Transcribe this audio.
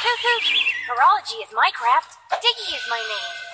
Horology is my craft. Diggy is my name.